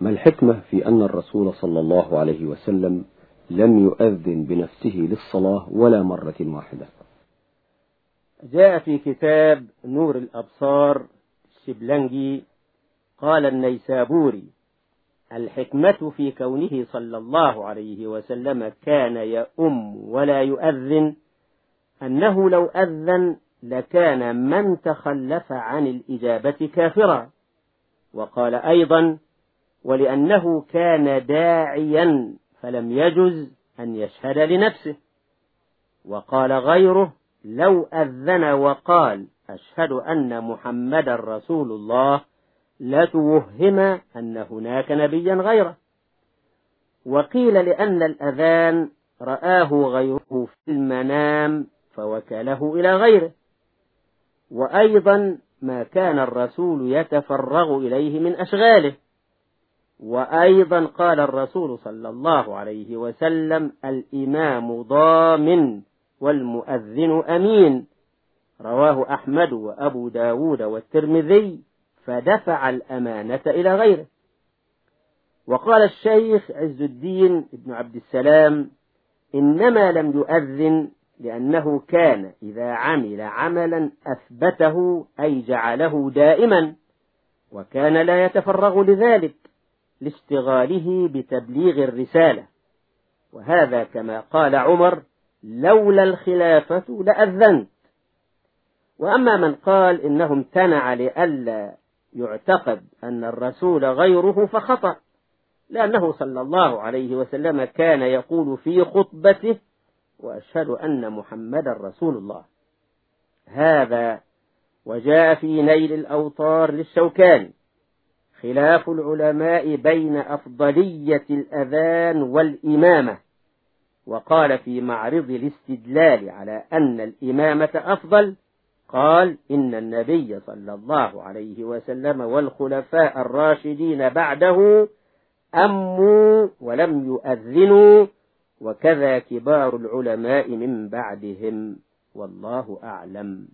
ما الحكمة في أن الرسول صلى الله عليه وسلم لم يؤذن بنفسه للصلاة ولا مرة واحدة؟ جاء في كتاب نور الأبصار الشبلنجي قال النيسابوري الحكمة في كونه صلى الله عليه وسلم كان يؤم ولا يؤذن أنه لو أذن لكان من تخلف عن الإجابة كافرا. وقال أيضا ولأنه كان داعيا فلم يجز أن يشهد لنفسه. وقال غيره لو أذن وقال أشهد أن محمد رسول الله لتوهم أن هناك نبيا غيره. وقيل لأن الأذان رآه غيره في المنام فوكله إلى غيره. وأيضا ما كان الرسول يتفرغ إليه من أشغاله. وأيضا قال الرسول صلى الله عليه وسلم الإمام ضامن والمؤذن أمين. رواه أحمد وأبو داود والترمذي فدفع الأمانة إلى غيره. وقال الشيخ عز الدين ابن عبد السلام إنما لم يؤذن لأنه كان إذا عمل عملا أثبته أي جعله دائما وكان لا يتفرغ لذلك. لاشتغاله بتبليغ الرسالة. وهذا كما قال عمر لولا الخلافة لأذنت. وأما من قال إنه امتنع لئلا يعتقد أن الرسول غيره فخطأ لأنه صلى الله عليه وسلم كان يقول في خطبته وأشهد أن محمد رسول الله هذا وجاء في نيل الأوطار للشوكاني. خلاف العلماء بين أفضلية الأذان والإمامة. وقال في معرض الاستدلال على أن الإمامة أفضل قال إن النبي صلى الله عليه وسلم والخلفاء الراشدين بعده أموا ولم يؤذنوا وكذا كبار العلماء من بعدهم. والله أعلم.